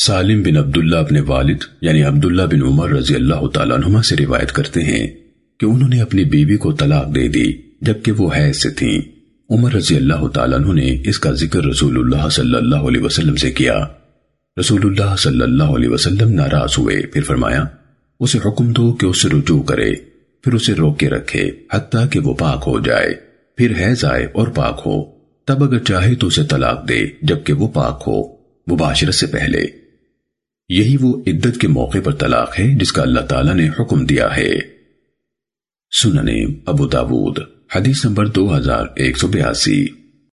سالم بن عبداللہ اپنے والد یعنی عبداللہ بن عمر رضی اللہ تعالیٰ عنہ سے روایت کرتے ہیں کہ انہوں نے اپنی بیوی کو طلاق دے دی، جبکہ وہ حیث سے تھیں۔ عمر رضی اللہ تعالیٰ عنہ نے اس کا ذکر رسول اللہ صلی اللہ علیہ وسلم سے کیا۔ رسول اللہ صلی اللہ علیہ وسلم ناراض ہوئے، پھر فرمایا، اسے حکم دو کہ اسے رجوع کرے، پھر اسے روک کے رکھے، حتیٰ کہ وہ پاک ہو جائے۔ پھر حیض آئے اور پاک ہو۔ تب اگر چاہے تو اسے طلاق دے، جبکہ وہ پاک ہو۔ مباشرت سے پہلے یہی وہ عدت کے موقع پر طلاق ہے جس کا اللہ تعالیٰ نے حکم دیا ہے۔ سننے ابو داود، حدیث نمبر دو ہزار ایک سو بیاسی۔